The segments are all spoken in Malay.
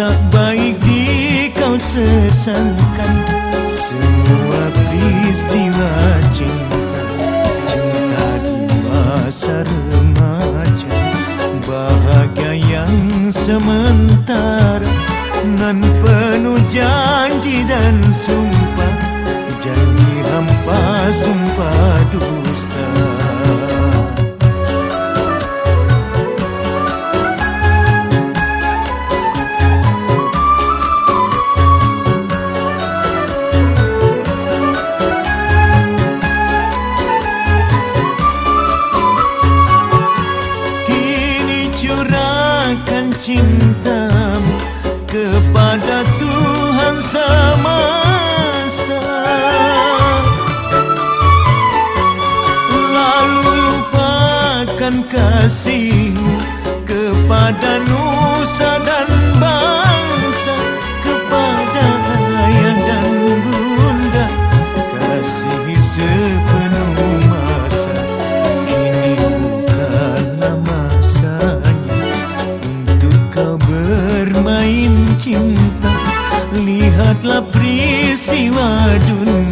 tak baik di kau sesalkan semua peristiwa cinta cinta di masa remaja. Bahagia yang sementara nan penuh janji dan sumpah. Janji hampa sumpah dusta. Cintamu kepada Tuhan lupakan kasihmu kepada Nusa dan kau bermain cinta. Lihatlah peristiwa dunia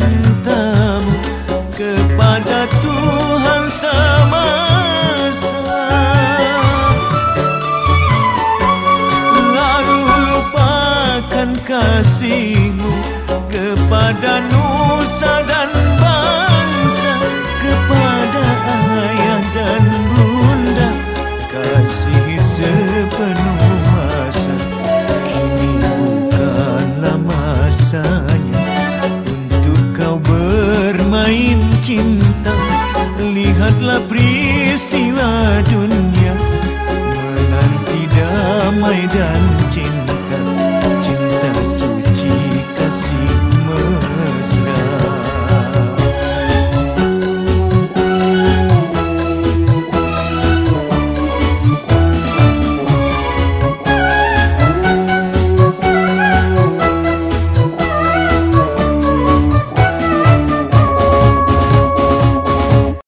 cintamu kepada Tuhan semesta. Lalu lupakan kasihmu kepada Nusa dan lihatlah peristiwa dunia menanti damai dan cinta cinta suci.